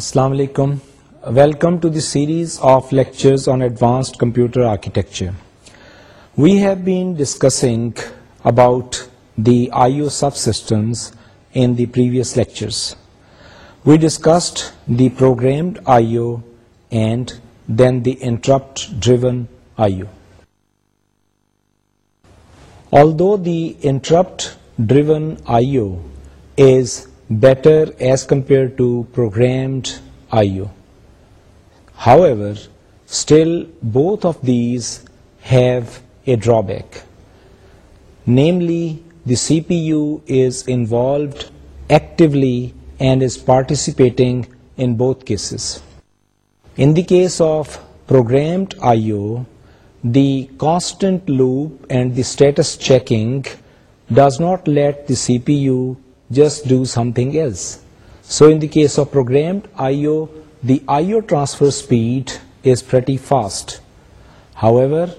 Assalamu alaikum. Welcome to the series of lectures on advanced computer architecture. We have been discussing about the IO subsystems in the previous lectures. We discussed the programmed IO and then the interrupt driven IO. Although the interrupt driven IO is better as compared to programmed I/O. However, still both of these have a drawback. Namely, the CPU is involved actively and is participating in both cases. In the case of programmed I/O, the constant loop and the status checking does not let the CPU just do something else. So in the case of programmed I/O, the I/O transfer speed is pretty fast. However,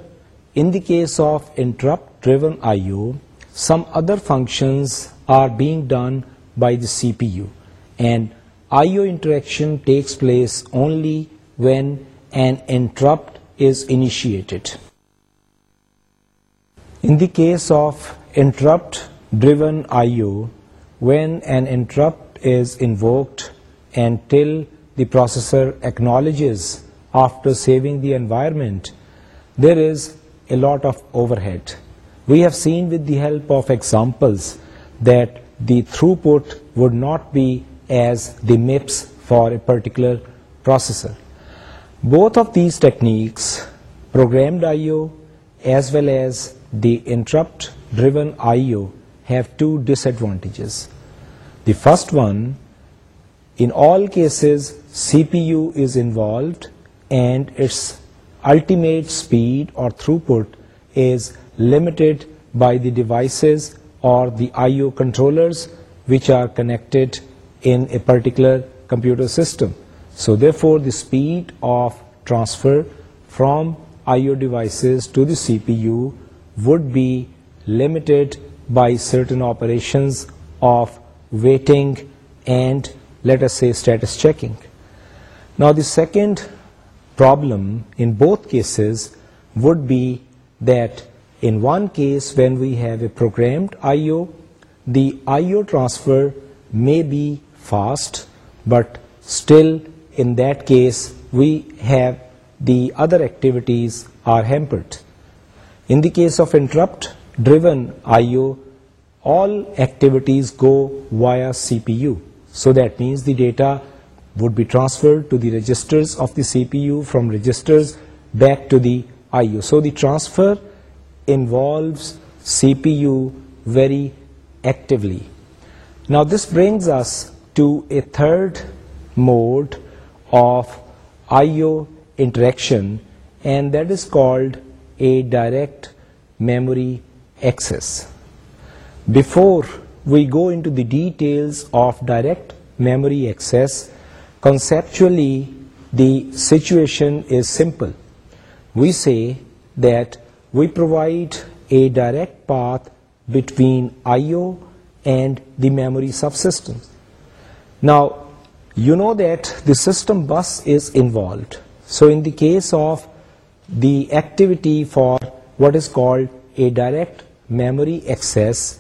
in the case of interrupt-driven I/O, some other functions are being done by the CPU, and I/O interaction takes place only when an interrupt is initiated. In the case of interrupt-driven I/O, when an interrupt is invoked until the processor acknowledges after saving the environment, there is a lot of overhead. We have seen with the help of examples that the throughput would not be as the MIPS for a particular processor. Both of these techniques, programmed I.O. as well as the interrupt driven I.O., have two disadvantages. The first one, in all cases, CPU is involved and its ultimate speed or throughput is limited by the devices or the I/O controllers which are connected in a particular computer system. So therefore, the speed of transfer from I/O devices to the CPU would be limited by certain operations of weighting, and let us say status checking. Now the second problem in both cases would be that in one case when we have a programmed IO, the IO transfer may be fast, but still in that case we have the other activities are hampered. In the case of interrupt driven IO, all activities go via CPU. So that means the data would be transferred to the registers of the CPU, from registers back to the IO. So the transfer involves CPU very actively. Now this brings us to a third mode of IO interaction, and that is called a direct memory access. Before we go into the details of direct memory access, conceptually the situation is simple. We say that we provide a direct path between I/O and the memory subsystem. Now, you know that the system bus is involved. So in the case of the activity for what is called a direct memory access,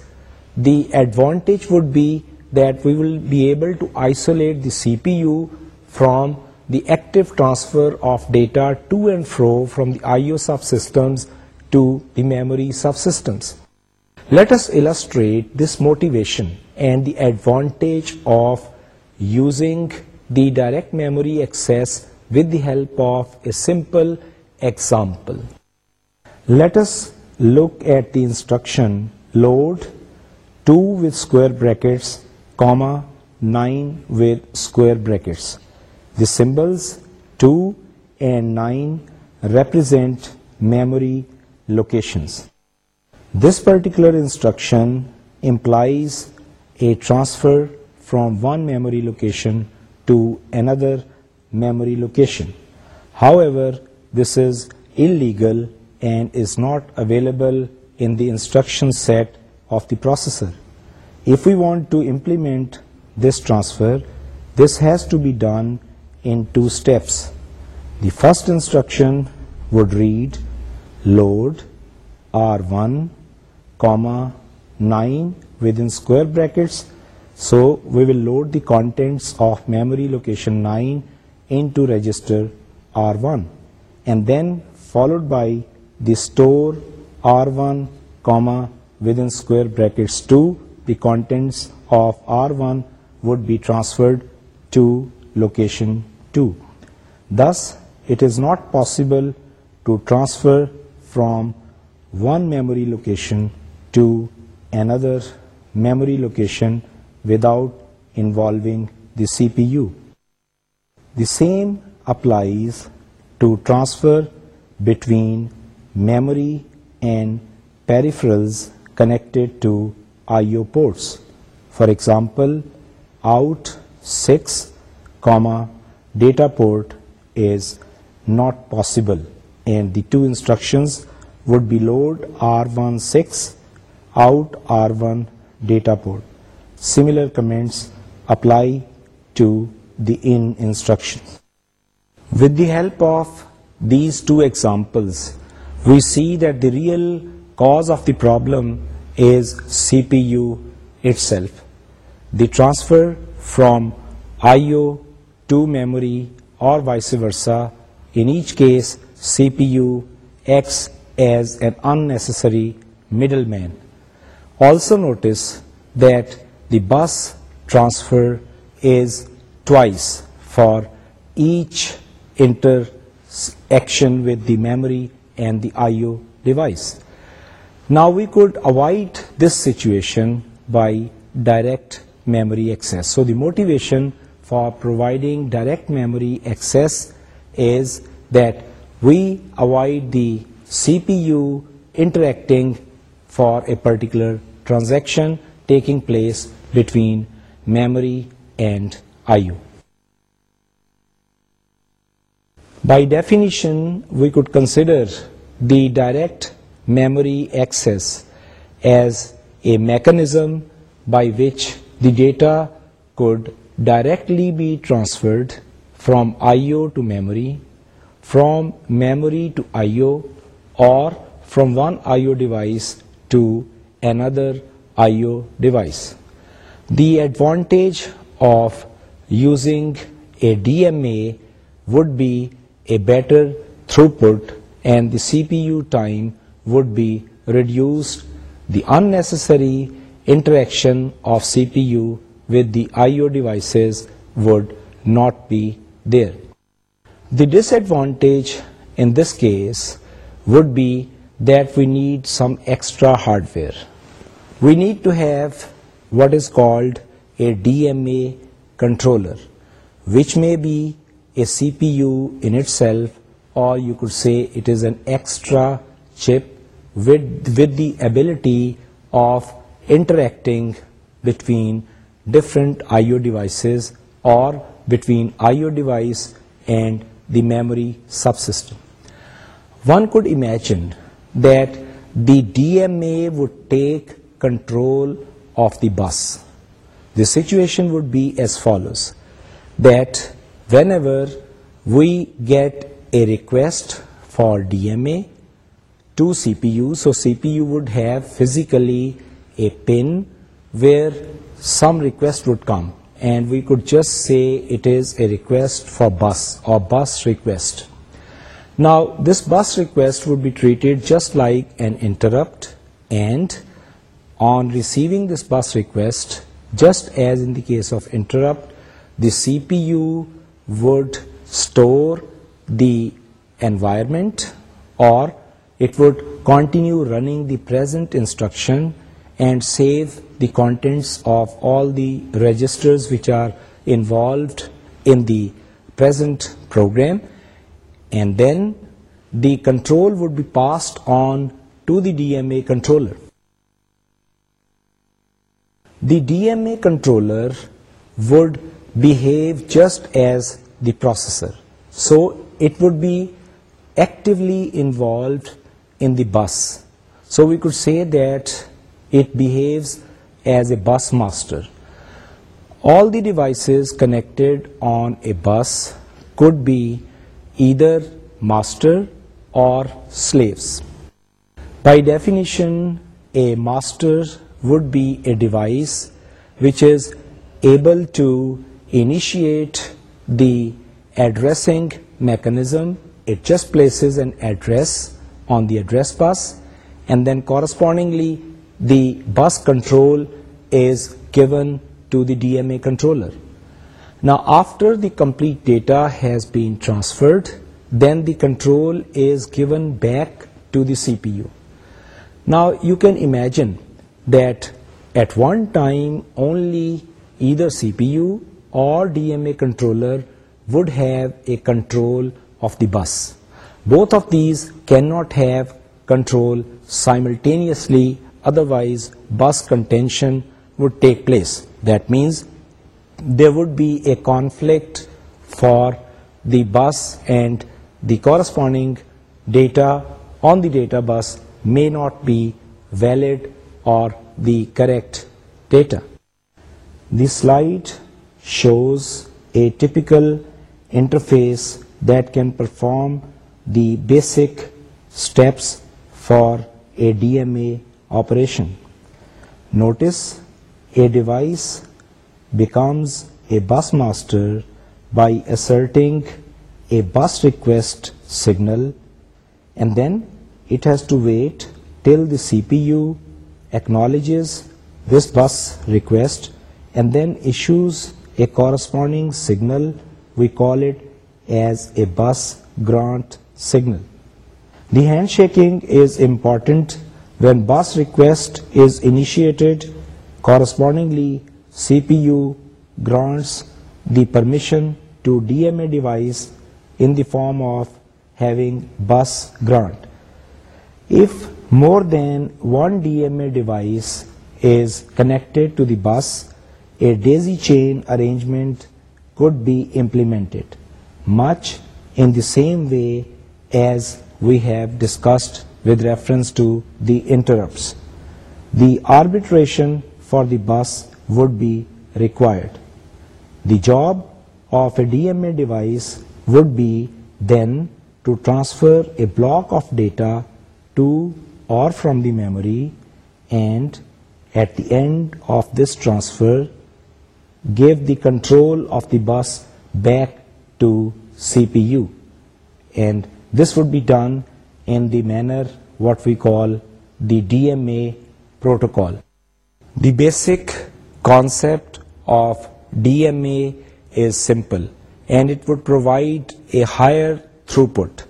the advantage would be that we will be able to isolate the CPU from the active transfer of data to and fro from the I/O subsystems to the memory subsystems. Let us illustrate this motivation and the advantage of using the direct memory access with the help of a simple example. Let us look at the instruction load 2 with square brackets, comma, 9 with square brackets. The symbols 2 and 9 represent memory locations. This particular instruction implies a transfer from one memory location to another memory location. However, this is illegal and is not available in the instruction set of the processor. If we want to implement this transfer, this has to be done in two steps. The first instruction would read load R1 comma 9 within square brackets. So we will load the contents of memory location 9 into register R1, and then followed by the store R1 comma within square brackets 2, the contents of R1 would be transferred to location 2. Thus, it is not possible to transfer from one memory location to another memory location without involving the CPU. The same applies to transfer between memory and peripherals connected to IO ports. For example, out 6, data port is not possible, and the two instructions would be load R16, out R1 data port. Similar comments apply to the in instruction. With the help of these two examples, we see that the real Cause of the problem is CPU itself. The transfer from I/O to memory or vice versa, in each case CPU acts as an unnecessary middleman. Also notice that the bus transfer is twice for each interaction with the memory and the I/O device. Now we could avoid this situation by direct memory access. So the motivation for providing direct memory access is that we avoid the CPU interacting for a particular transaction taking place between memory and IO. By definition, we could consider the direct memory access as a mechanism by which the data could directly be transferred from I/O to memory, from memory to I/O, or from one I/O device to another I/O device. The advantage of using a DMA would be a better throughput, and the CPU time would be reduced the unnecessary interaction of CPU with the I/O devices would not be there. The disadvantage in this case would be that we need some extra hardware. We need to have what is called a DMA controller, which may be a CPU in itself, or you could say it is an extra chip with the ability of interacting between different I/O devices or between I/O device and the memory subsystem. One could imagine that the DMA would take control of the bus. The situation would be as follows, that whenever we get a request for DMA, two CPUs. So CPU would have physically a pin where some request would come, and we could just say it is a request for bus or bus request. Now this bus request would be treated just like an interrupt, and on receiving this bus request, just as in the case of interrupt, the CPU would store the environment or it would continue running the present instruction and save the contents of all the registers which are involved in the present program, and then the control would be passed on to the DMA controller. The DMA controller would behave just as the processor. So it would be actively involved in the bus. So we could say that it behaves as a bus master. All the devices connected on a bus could be either master or slaves. By definition, a master would be a device which is able to initiate the addressing mechanism. It just places an address on the address bus, and then correspondingly the bus control is given to the DMA controller. Now after the complete data has been transferred, then the control is given back to the CPU. Now you can imagine that at one time only either CPU or DMA controller would have a control of the bus. Both of these cannot have control simultaneously, otherwise bus contention would take place. That means there would be a conflict for the bus, and the corresponding data on the data bus may not be valid or the correct data. This slide shows a typical interface that can perform the basic steps for a DMA operation. Notice a device becomes a bus master by asserting a bus request signal, and then it has to wait till the CPU acknowledges this bus request and then issues a corresponding signal. We call it as a bus grant signal. The handshaking is important when bus request is initiated. Correspondingly, CPU grants the permission to DMA device in the form of having bus grant. If more than one DMA device is connected to the bus, a daisy chain arrangement could be implemented, much in the same way as we have discussed with reference to the interrupts. The arbitration for the bus would be required. The job of a DMA device would be then to transfer a block of data to or from the memory, and at the end of this transfer give the control of the bus back to CPU, and this would be done in the manner what we call the DMA protocol. The basic concept of DMA is simple, and it would provide a higher throughput.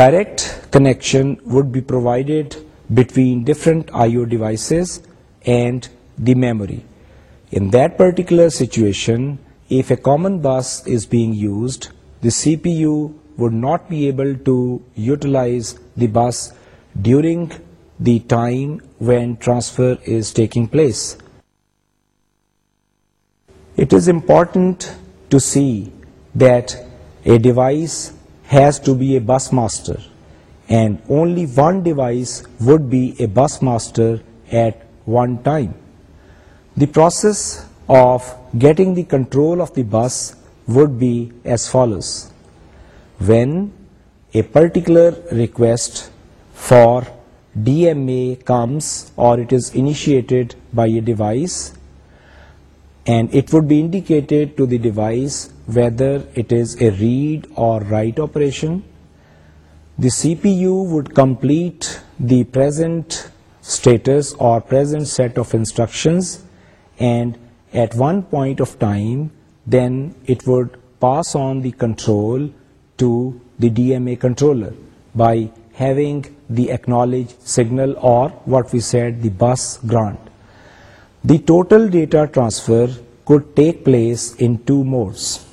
Direct connection would be provided between different I/O devices and the memory. In that particular situation, if a common bus is being used, the CPU would not be able to utilize the bus during the time when transfer is taking place. It is important to see that a device has to be a bus master, and only one device would be a bus master at one time. The process of getting the control of the bus would be as follows. When a particular request for DMA comes or it is initiated by a device, and it would be indicated to the device whether it is a read or write operation. The CPU would complete the present status or present set of instructions, and at one point of time then it would pass on the control to the DMA controller by having the acknowledge signal, or what we said, the bus grant. The total data transfer could take place in two modes.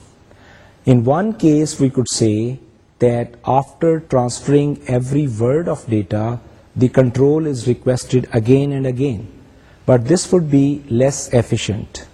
In one case, we could say that after transferring every word of data, the control is requested again and again, but this would be less efficient.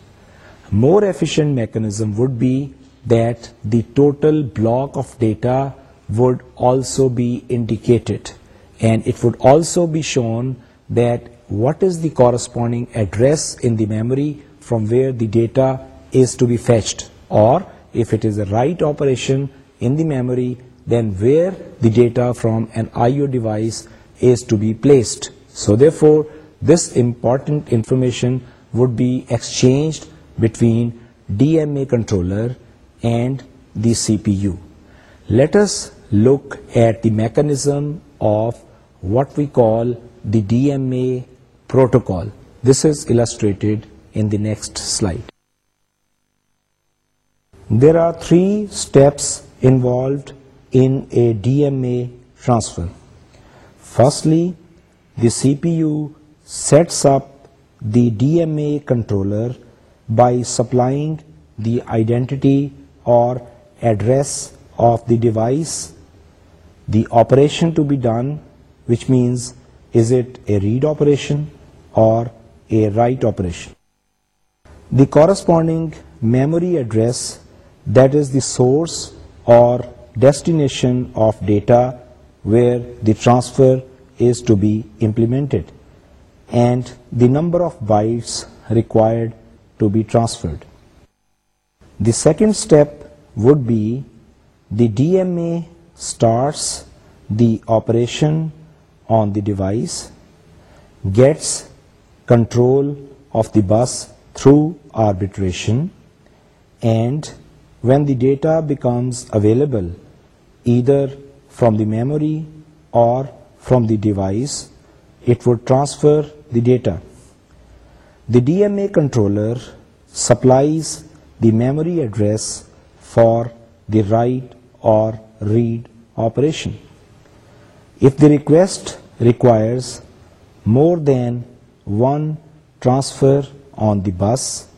More efficient mechanism would be that the total block of data would also be indicated, and it would also be shown that what is the corresponding address in the memory from where the data is to be fetched, or if it is a write operation in the memory, then where the data from an IO device is to be placed. So therefore, this important information would be exchanged between DMA controller and the CPU. Let us look at the mechanism of what we call the DMA protocol. This is illustrated in the next slide. There are three steps involved in a DMA transfer. Firstly, the CPU sets up the DMA controller by supplying the identity or address of the device, the operation to be done, which means is it a read operation or a write operation. The corresponding memory address, that is the source or destination of data where the transfer is to be implemented, and the number of bytes required to be transferred. The second step would be the DMA starts the operation on the device, gets control of the bus through arbitration, and when the data becomes available either from the memory or from the device, it would transfer the data. The DMA controller supplies the memory address for the write or read operation. If the request requires more than one transfer on the bus,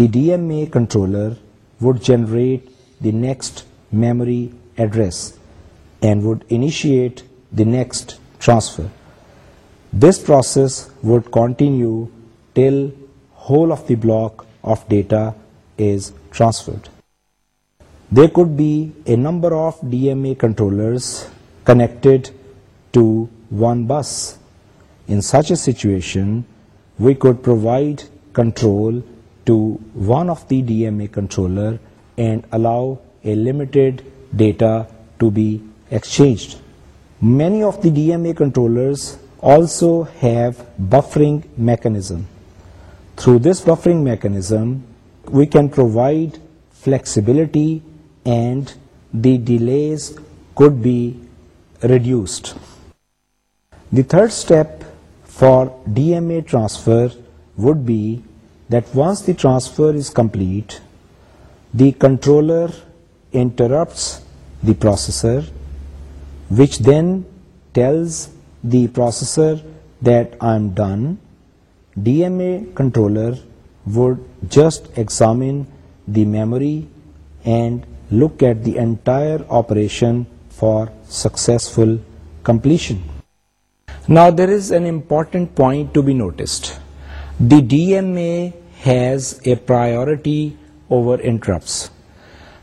the DMA controller would generate the next memory address and would initiate the next transfer. This process would continue till whole of the block of data is transferred. There could be a number of DMA controllers connected to one bus. In such a situation, we could provide control to one of the DMA controller and allow a limited data to be exchanged. Many of the DMA controllers also have buffering mechanism. Through this buffering mechanism, we can provide flexibility and the delays could be reduced. The third step for DMA transfer would be that once the transfer is complete, the controller interrupts the processor, which then tells the processor that I'm done. DMA controller would just examine the memory and look at the entire operation for successful completion. Now there is an important point to be noticed. The DMA has a priority over interrupts.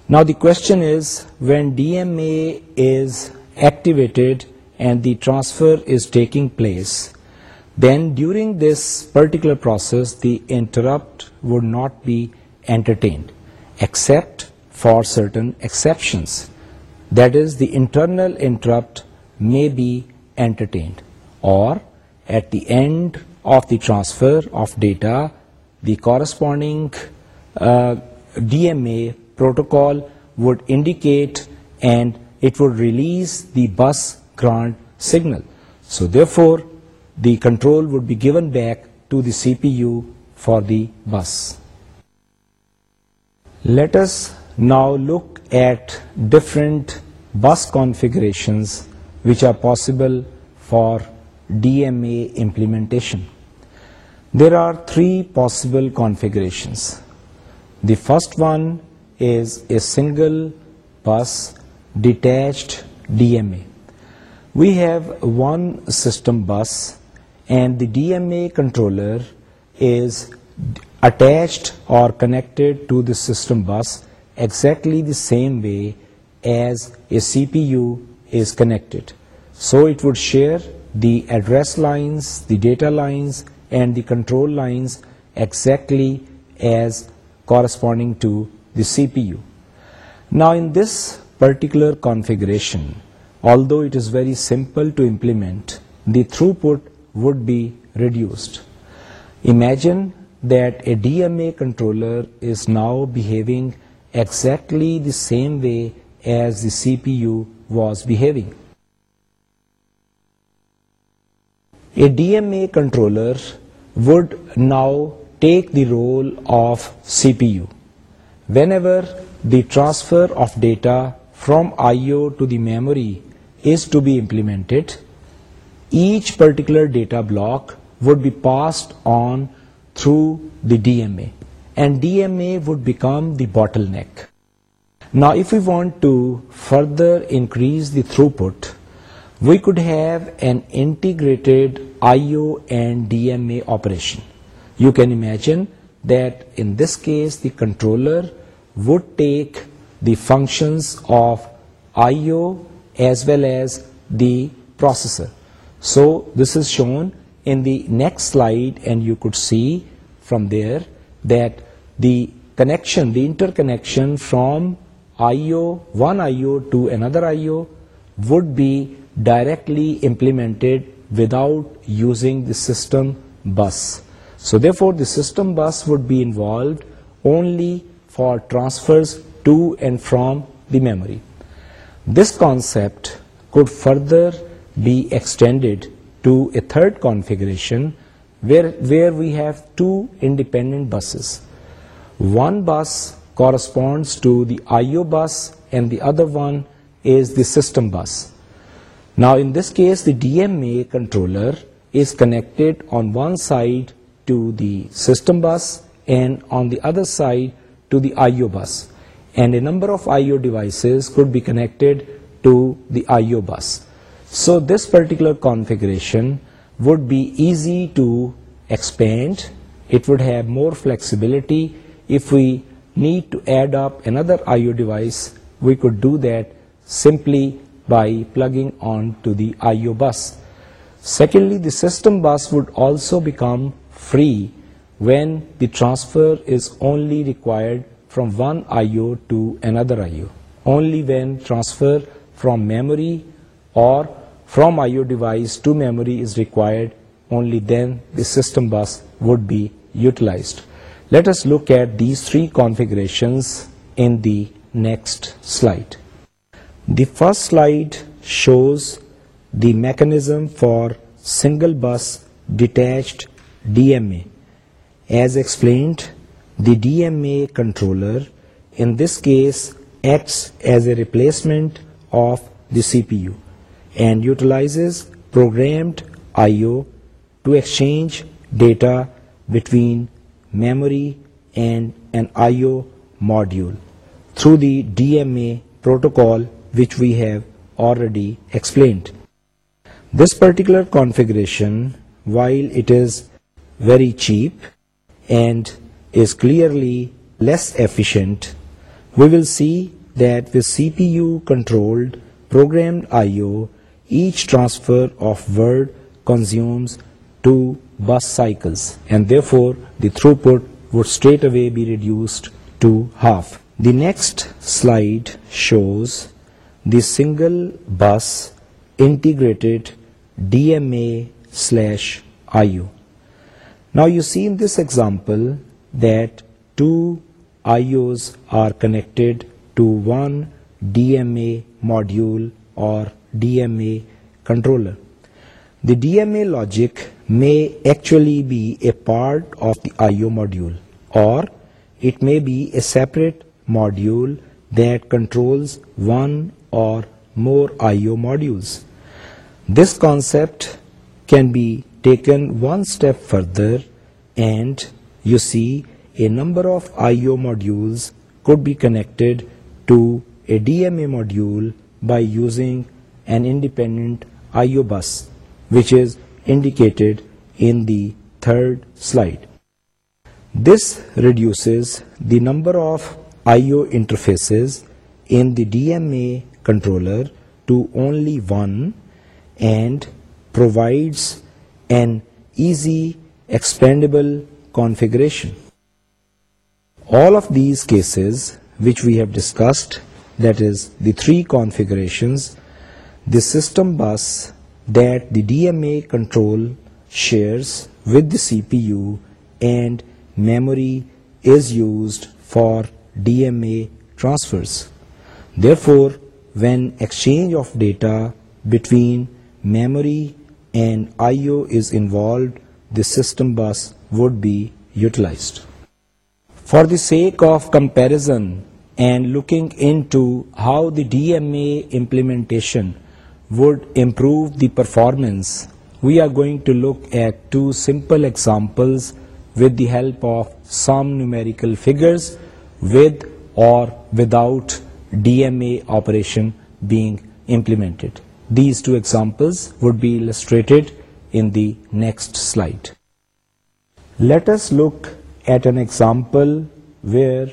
Now the question is, when DMA is activated and the transfer is taking place, then during this particular process, the interrupt would not be entertained except for certain exceptions. That is, the internal interrupt may be entertained, or at the end of the transfer of data, the corresponding uh, DMA protocol would indicate and it would release the bus grant signal. So therefore, the control would be given back to the CPU for the bus. Let us now look at different bus configurations which are possible for DMA implementation. There are three possible configurations. The first one is a single bus detached DMA. We have one system bus and the DMA controller is attached or connected to the system bus exactly the same way as a CPU is connected. So it would share the address lines, the data lines, and the control lines exactly as corresponding to the CPU. Now in this particular configuration, although it is very simple to implement, the throughput would be reduced. Imagine that a DMA controller is now behaving exactly the same way as the CPU was behaving. A DMA controller would now take the role of CPU. Whenever the transfer of data from I/O to the memory is to be implemented, each particular data block would be passed on through the DMA, and DMA would become the bottleneck. Now if we want to further increase the throughput, we could have an integrated IO and DMA operation. You can imagine that in this case the controller would take the functions of IO as well as the processor. So this is shown in the next slide, and you could see from there that the connection, the interconnection from one IO to another IO would be directly implemented without using the system bus. So therefore the system bus would be involved only for transfers to and from the memory. This concept could further be extended to a third configuration where we have two independent buses. One bus corresponds to the IO bus and the other one is the system bus. Now in this case, the DMA controller is connected on one side to the system bus and on the other side to the IO bus, and a number of IO devices could be connected to the IO bus. So this particular configuration would be easy to expand. It would have more flexibility. If we need to add up another IO device, we could do that simply by plugging on to the IO bus. Secondly, the system bus would also become free when the transfer is only required from one IO to another IO. Only when transfer from memory or from I/O device to memory is required, only then the system bus would be utilized. Let us look at these three configurations in the next slide. The first slide shows the mechanism for single bus detached DMA. As explained, the DMA controller in this case acts as a replacement of the CPU and utilizes programmed I/O to exchange data between memory and an I/O module through the DMA protocol, which we have already explained. This particular configuration, while it is very cheap and is clearly less efficient, we will see that with CPU controlled programmed I/O each transfer of word consumes 2 bus cycles, and therefore the throughput would straight away be reduced to half. The next slide shows the single bus integrated DMA/IO. Now you see in this example that 2 IOs are connected to one DMA module or DMA controller. The DMA logic may actually be a part of the I/O module, or it may be a separate module that controls one or more I/O modules. This concept can be taken one step further, and you see a number of I/O modules could be connected to a DMA module by using an independent I/O bus, which is indicated in the third slide. This reduces the number of I/O interfaces in the DMA controller to only one and provides an easy expandable configuration. All of these cases which we have discussed, that is the three configurations, the system bus that the DMA control shares with the CPU and memory is used for DMA transfers. Therefore, when exchange of data between memory and I/O is involved, the system bus would be utilized. For the sake of comparison and looking into how the DMA implementation would improve the performance, we are going to look at two simple examples with the help of some numerical figures with or without DMA operation being implemented. These two examples would be illustrated in the next slide. Let us look at an example where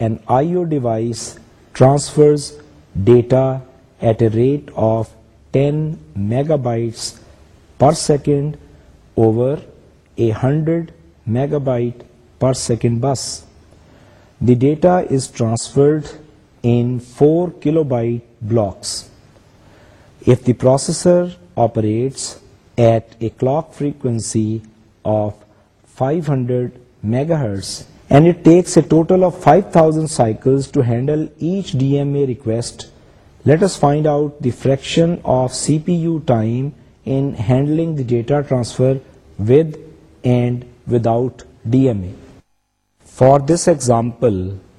an IO device transfers data at a rate of 10 megabytes per second over a 100 megabyte per second bus. The data is transferred in 4 kilobyte blocks. If the processor operates at a clock frequency of 500 megahertz, and it takes a total of 5,000 cycles to handle each DMA request let us find out the fraction of CPU time in handling the data transfer with and without DMA. For this example,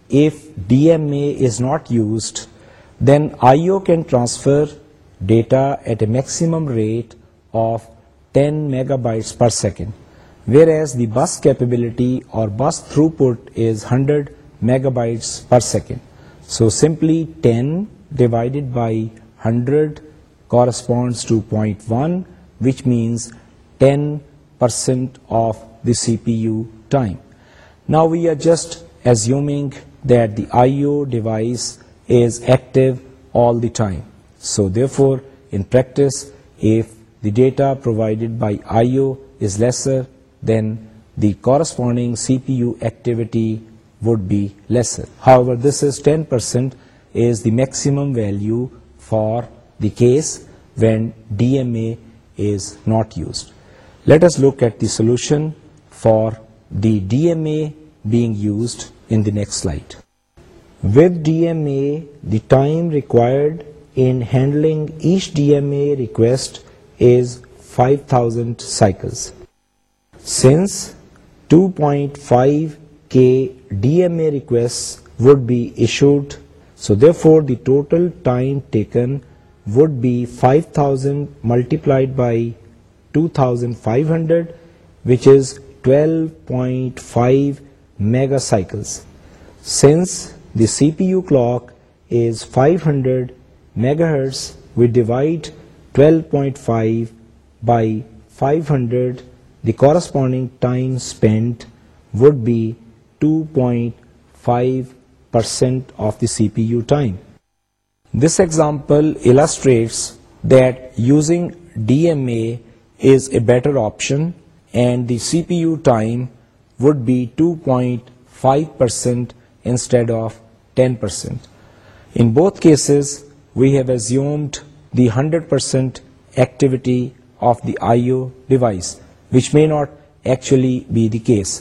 if DMA is not used, then I/O can transfer data at a maximum rate of 10 megabytes per second, whereas the bus capability or bus throughput is 100 megabytes per second. So simply 10 divided by 100 corresponds to 0.1, which means 10% of the CPU time. Now we are just assuming that the IO device is active all the time. So therefore, in practice, if the data provided by IO is lesser, then the corresponding CPU activity would be lesser. However, this is 10%, is the maximum value for the case when DMA is not used. Let us look at the solution for the DMA being used in the next slide. With DMA, the time required in handling each DMA request is 5,000 cycles. Since 2.5K DMA requests would be issued so therefore the total time taken would be 5,000 multiplied by 2,500, which is 12.5 mega cycles. Since the CPU clock is 500 megahertz, we divide 12.5 by 500. The corresponding time spent would be 2.5 percent of the CPU time. This example illustrates that using DMA is a better option, and the CPU time would be 2.5% instead of 10%. In both cases, we have assumed the 100% activity of the I/O device, which may not actually be the case.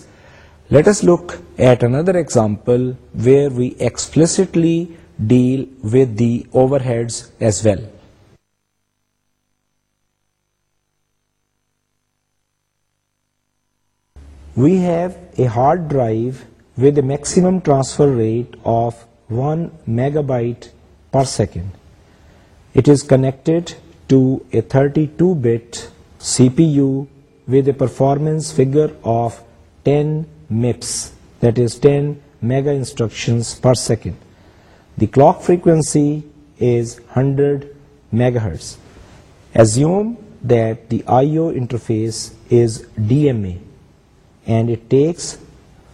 Let us look at another example where we explicitly deal with the overheads as well. We have a hard drive with a maximum transfer rate of 1 megabyte per second. It is connected to a 32-bit CPU with a performance figure of 10 MIPS, that is 10 mega instructions per second. The clock frequency is 100 megahertz. Assume that the I/O interface is DMA and it takes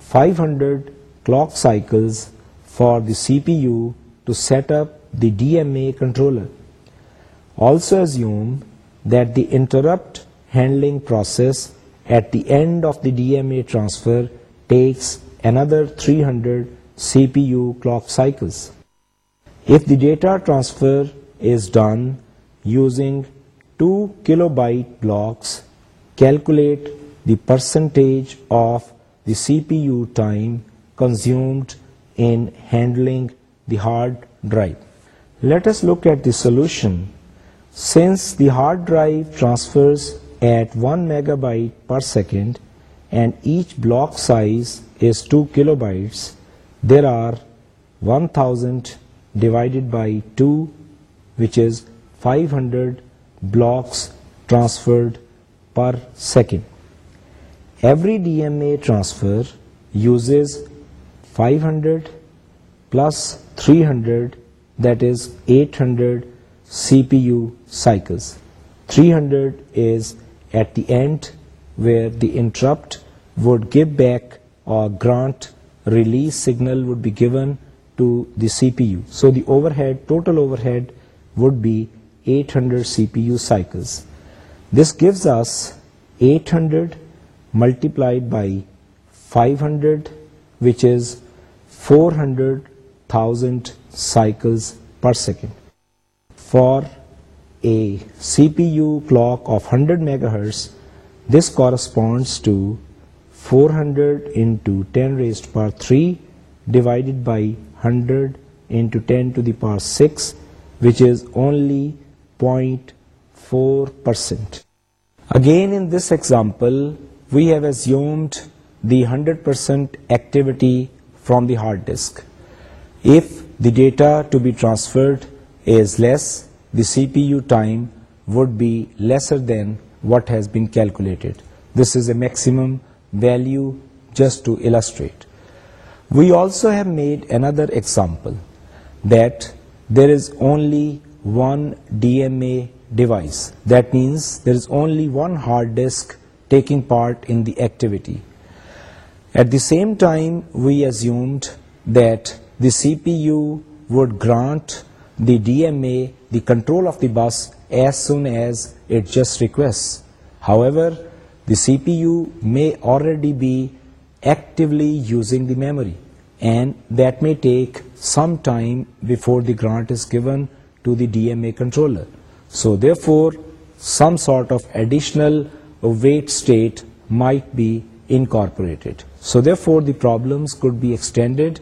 500 clock cycles for the CPU to set up the DMA controller. Also assume that the interrupt handling process at the end of the DMA transfer takes another 300 CPU clock cycles. If the data transfer is done using 2 kilobyte blocks, calculate the percentage of the CPU time consumed in handling the hard drive. Let us look at the solution. Since the hard drive transfers at 1 megabyte per second, and each block size is 2 kilobytes, there are 1000 divided by 2, which is 500 blocks transferred per second. Every DMA transfer uses 500 plus 300, that is 800 CPU cycles. 300 is at the end where the interrupt would give back or grant release signal would be given to the CPU. So the overhead, total overhead would be 800 CPU cycles. This gives us 800 multiplied by 500, which is 400,000 cycles per second. For a CPU clock of 100 megahertz, this corresponds to 400 into 10 raised to power 3 divided by 100 into 10 to the power 6, which is only 0.4%. Again, in this example, we have assumed the 100% activity from the hard disk. If the data to be transferred is less, the CPU time would be lesser than what has been calculated. This is a maximum value just to illustrate. We also have made another example that there is only one DMA device. That means there is only one hard disk taking part in the activity. At the same time, we assumed that the CPU would grant the DMA the control of the bus as soon as it just requests. However, the CPU may already be actively using the memory, and that may take some time before the grant is given to the DMA controller. So therefore, some sort of additional wait state might be incorporated. So therefore, the problems could be extended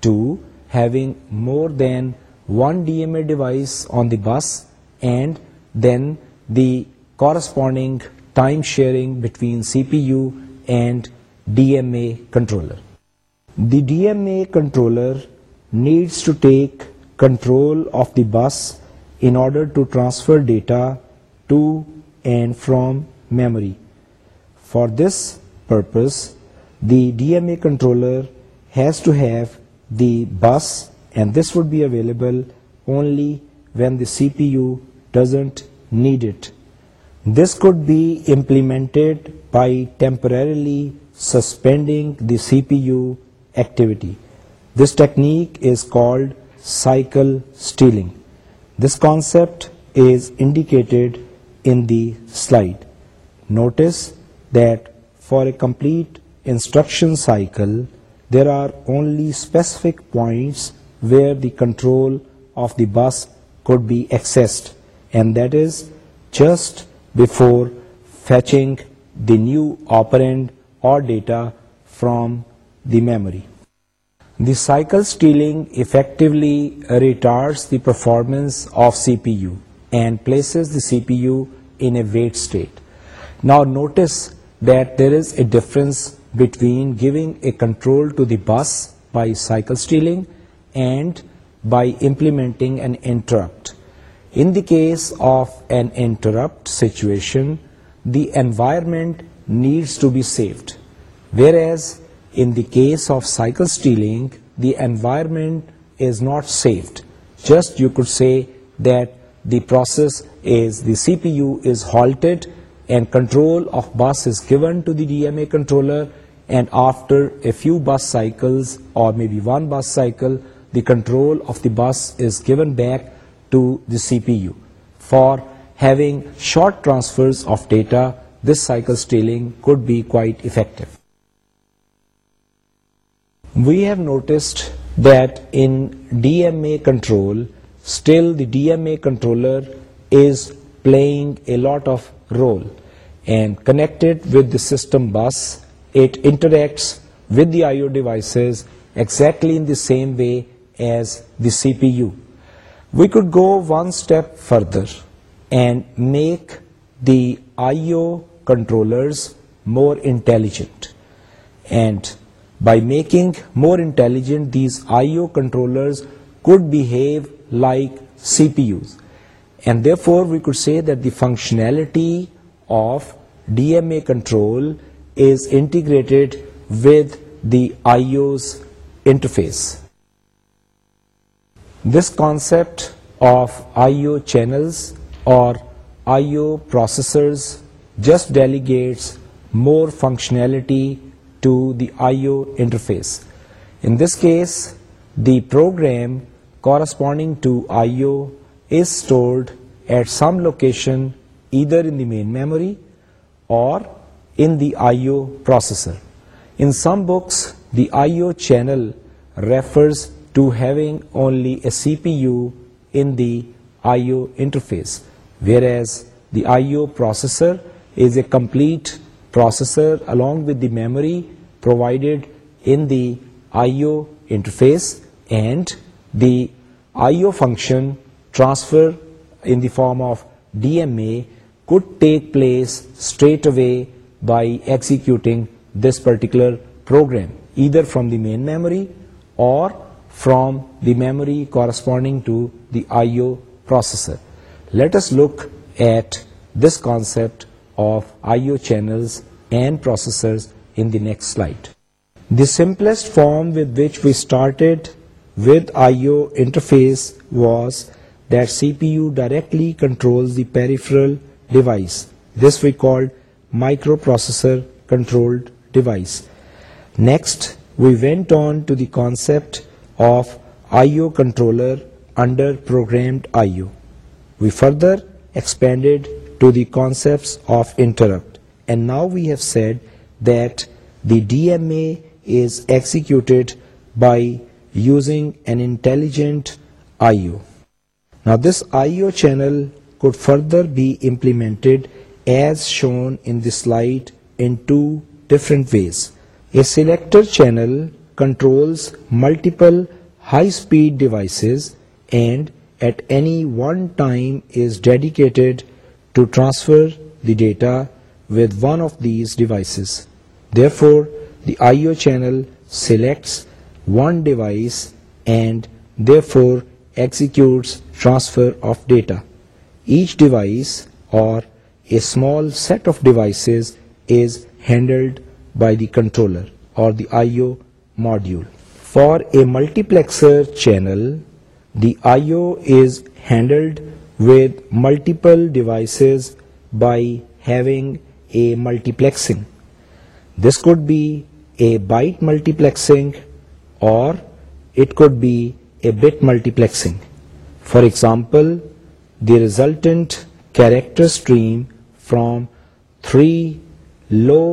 to having more than one DMA device on the bus, and then the corresponding time sharing between CPU and DMA controller. The DMA controller needs to take control of the bus in order to transfer data to and from memory. For this purpose, the DMA controller has to have the bus, and this would be available only when the CPU doesn't needed. This could be implemented by temporarily suspending the CPU activity. This technique is called cycle stealing. This concept is indicated in the slide. Notice that for a complete instruction cycle, there are only specific points where the control of the bus could be accessed and that is just before fetching the new operand or data from the memory. The cycle stealing effectively retards the performance of CPU and places the CPU in a wait state. Now notice that there is a difference between giving a control to the bus by cycle stealing and by implementing an interrupt. In the case of an interrupt situation, the environment needs to be saved, whereas in the case of cycle stealing, the environment is not saved. Just you could say that the process is, the CPU is halted and control of bus is given to the DMA controller, and after a few bus cycles or maybe one bus cycle, the control of the bus is given back to the CPU for having short transfers of data. This cycle stealing could be quite effective. We have noticed that in DMA control, still the DMA controller is playing a lot of role, and connected with the system bus, it interacts with the IO devices exactly in the same way as the CPU. We could go one step further and make the I/O controllers more intelligent. And by making more intelligent, these I/O controllers could behave like CPUs. And therefore, we could say that the functionality of DMA control is integrated with the I/O's interface. This concept of I/O channels or I/O processors just delegates more functionality to the I/O interface. In this case, the program corresponding to I/O is stored at some location either in the main memory or in the I/O processor. In some books, the I/O channel refers to having only a CPU in the I/O interface, whereas the I/O processor is a complete processor along with the memory provided in the I/O interface, and the I/O function transfer in the form of DMA could take place straight away by executing this particular program, either from the main memory or from the memory corresponding to the I/O processor. Let us look at this concept of I/O channels and processors in the next slide. The simplest form with which we started with I/O interface was that CPU directly controls the peripheral device. This we called microprocessor controlled device. Next, we went on to the concept of I/O controller under programmed I/O. We further expanded to the concepts of interrupt, and now we have said that the DMA is executed by using an intelligent I/O. Now this I/O channel could further be implemented as shown in the slide in two different ways. A selector channel controls multiple high-speed devices and at any one time is dedicated to transfer the data with one of these devices. Therefore, the I/O channel selects one device and therefore executes transfer of data. Each device or a small set of devices is handled by the controller or the I/O module. For a multiplexer channel, the I/O is handled with multiple devices by having a multiplexing. This could be a byte multiplexing or it could be a bit multiplexing. For example, the resultant character stream from 3 low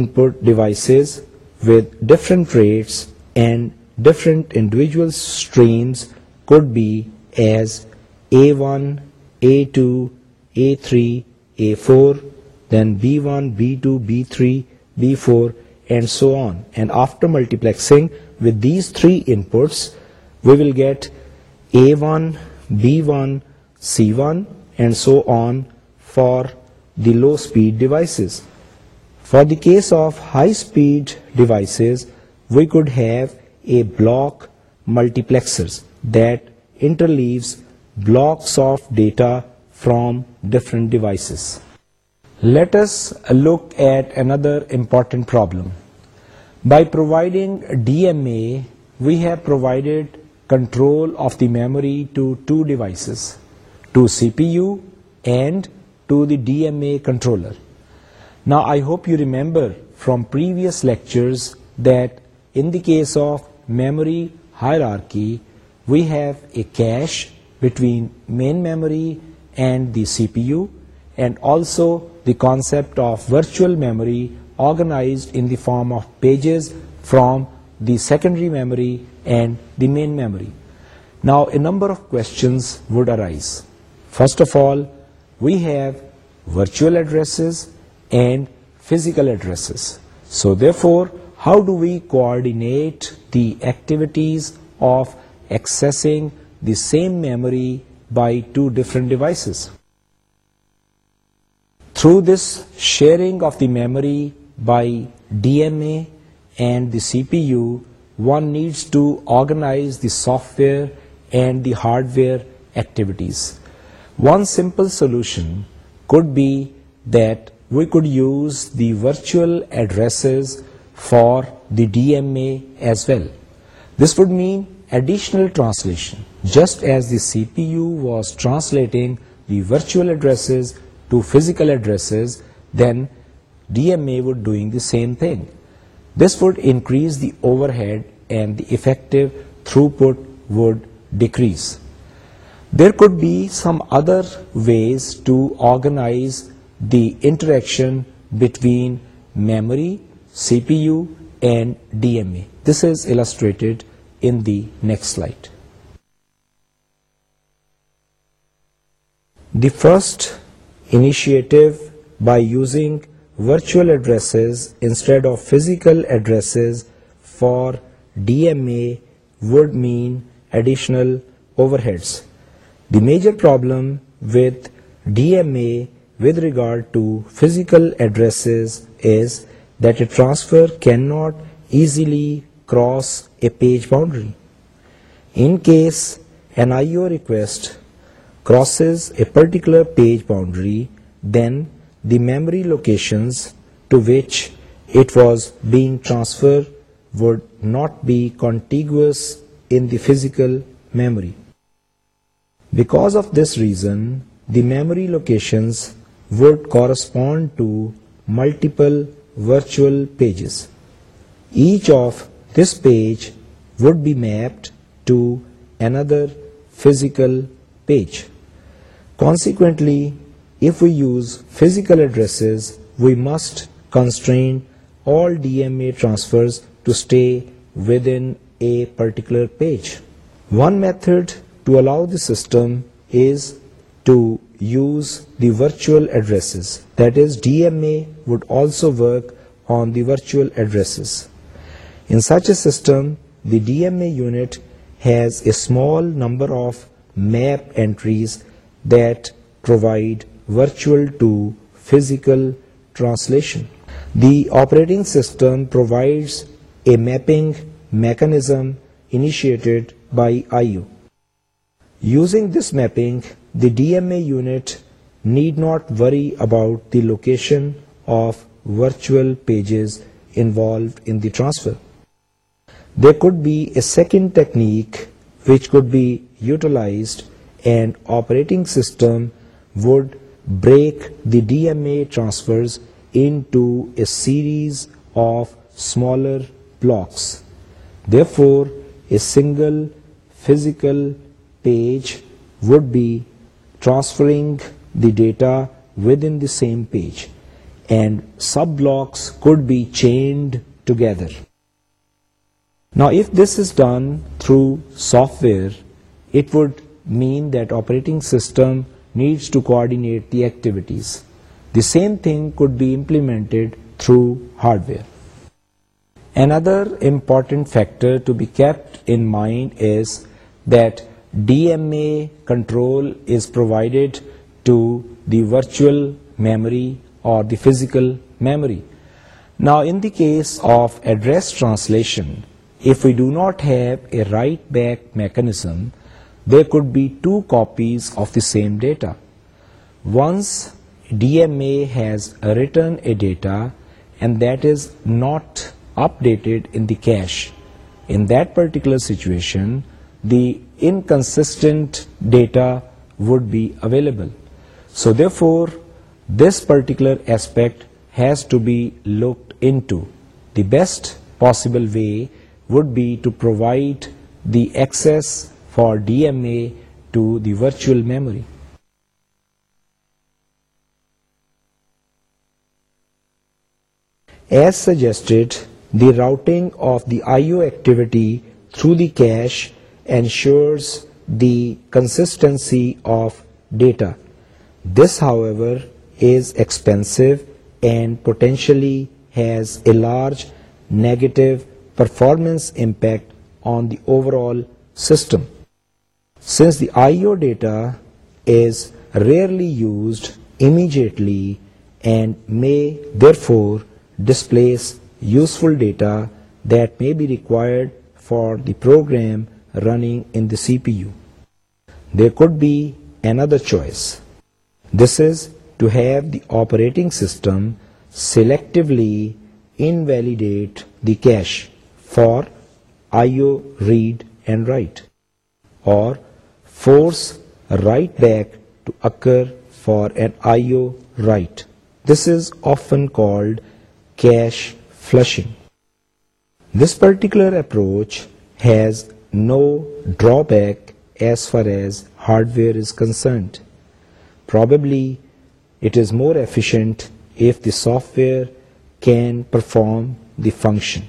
input devices with different rates and different individual streams could be as A1, A2, A3, A4, then B1, B2, B3, B4, and so on. And after multiplexing with these three inputs, we will get A1, B1, C1, and so on for the low speed devices. For the case of high-speed devices, we could have a block multiplexers that interleaves blocks of data from different devices. Let us look at another important problem. By providing DMA, we have provided control of the memory to two devices, to CPU and to the DMA controller. Now I hope you remember from previous lectures that in the case of memory hierarchy, we have a cache between main memory and the CPU, and also the concept of virtual memory organized in the form of pages from the secondary memory and the main memory. Now a number of questions would arise. First of all, we have virtual addresses and physical addresses. So therefore, how do we coordinate the activities of accessing the same memory by two different devices? Through this sharing of the memory by DMA and the CPU, one needs to organize the software and the hardware activities. One simple solution could be that we could use the virtual addresses for the DMA as well. This would mean additional translation. Just as the CPU was translating the virtual addresses to physical addresses, then DMA would doing the same thing. This would increase the overhead and the effective throughput would decrease. There could be some other ways to organize the interaction between memory, CPU and DMA. This is illustrated in the next slide. The first initiative by using virtual addresses instead of physical addresses for DMA would mean additional overheads. The major problem with DMA with regard to physical addresses is that a transfer cannot easily cross a page boundary. In case an IO request crosses a particular page boundary, then the memory locations to which it was being transferred would not be contiguous in the physical memory. Because of this reason, the memory locations would correspond to multiple virtual pages. Each of this page would be mapped to another physical page. Consequently, if we use physical addresses, we must constrain all DMA transfers to stay within a particular page. One method to allow the system is to use the virtual addresses. That is, DMA would also work on the virtual addresses. In such a system, the DMA unit has a small number of map entries that provide virtual to physical translation. The operating system provides a mapping mechanism initiated by IU. Using this mapping, the DMA unit need not worry about the location of virtual pages involved in the transfer. There could be a second technique which could be utilized, and operating system would break the DMA transfers into a series of smaller blocks. Therefore, a single physical page would be transferring the data within the same page, and sub-blocks could be chained together. Now, if this is done through software, it would mean that operating system needs to coordinate the activities. The same thing could be implemented through hardware. Another important factor to be kept in mind is that DMA control is provided to the virtual memory or the physical memory. Now in the case of address translation, if we do not have a write back mechanism, there could be two copies of the same data. Once DMA has written a data and that is not updated in the cache, in that particular situation the inconsistent data would be available. So therefore, this particular aspect has to be looked into. The best possible way would be to provide the access for DMA to the virtual memory. As suggested, the routing of the I/O activity through the cache ensures the consistency of data. This, however, is expensive and potentially has a large negative performance impact on the overall system. Since the IO data is rarely used immediately and may therefore displace useful data that may be required for the program running in the CPU. There could be another choice. This is to have the operating system selectively invalidate the cache for I/O read and write, or force a write back to occur for an I/O write. This is often called cache flushing. This particular approach has no drawback as far as hardware is concerned. Probably it is more efficient if the software can perform the function.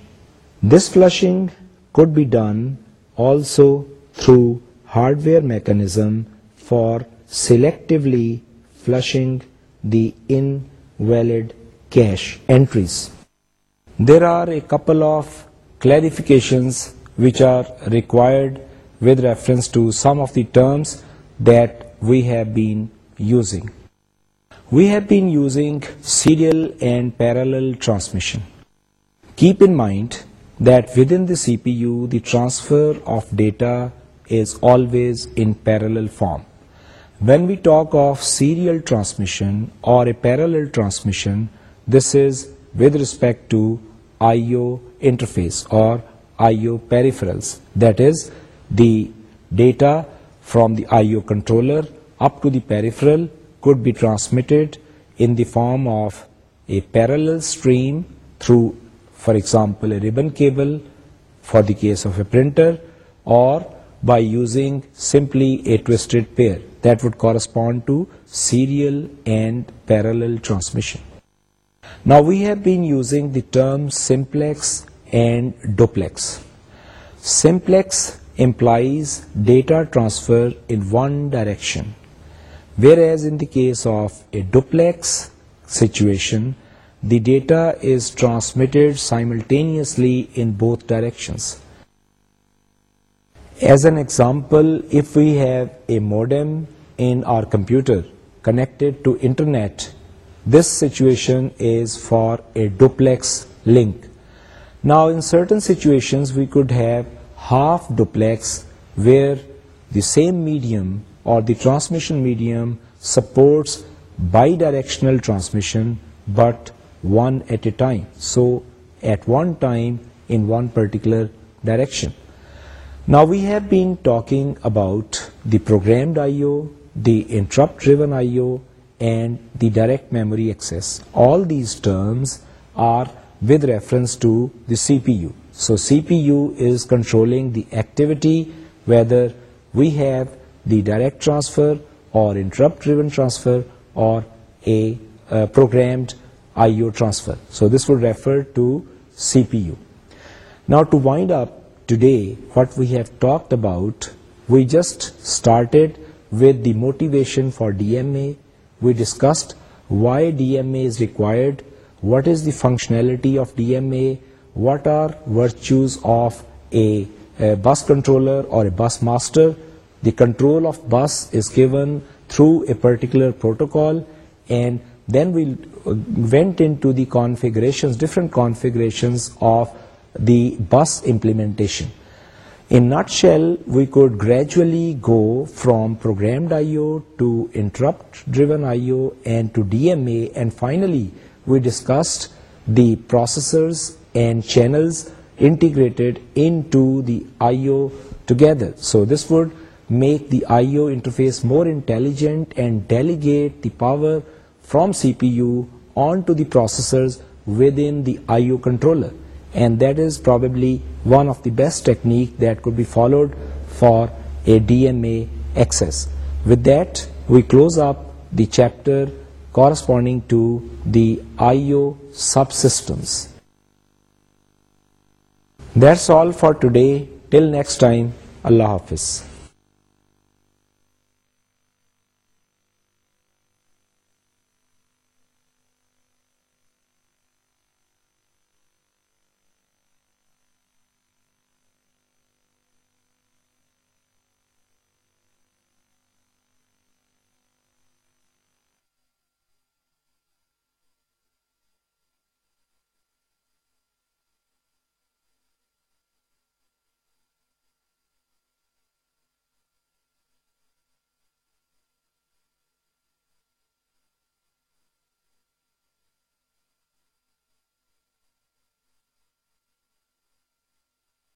This flushing could be done also through hardware mechanism for selectively flushing the invalid cache entries. There are a couple of clarifications which are required with reference to some of the terms that we have been using. We have been using serial and parallel transmission. Keep in mind that within the CPU, the transfer of data is always in parallel form. When we talk of serial transmission or a parallel transmission, this is with respect to I/O interface or I/O peripherals, that is the data from the I/O controller up to the peripheral could be transmitted in the form of a parallel stream through, for example, a ribbon cable for the case of a printer, or by using simply a twisted pair that would correspond to serial and parallel transmission. Now we have been using the term simplex and duplex. Simplex implies data transfer in one direction, whereas in the case of a duplex situation, the data is transmitted simultaneously in both directions. As an example, if we have a modem in our computer connected to internet, this situation is for a duplex link. Now in certain situations we could have half duplex where the same medium or the transmission medium supports bi-directional transmission but one at a time. So at one time in one particular direction. Now we have been talking about the programmed I.O., the interrupt-driven I.O. and the direct memory access. All these terms are with reference to the CPU. So CPU is controlling the activity, whether we have the direct transfer or interrupt driven transfer or a programmed IO transfer. So this would refer to CPU. Now to wind up today what we have talked about, we just started with the motivation for DMA. We discussed why DMA is required what is the functionality of DMA? What are virtues of a bus controller or a bus master? The control of bus is given through a particular protocol, and then we went into the configurations, different configurations of the bus implementation. In nutshell, we could gradually go from programmed I.O. to interrupt driven I.O. and to DMA, and finally we discussed the processors and channels integrated into the I/O together. So this would make the I/O interface more intelligent and delegate the power from CPU onto the processors within the I/O controller. And that is probably one of the best technique that could be followed for a DMA access. With that, we close up the chapter corresponding to the I O subsystems this all for today till next time Allah Hafiz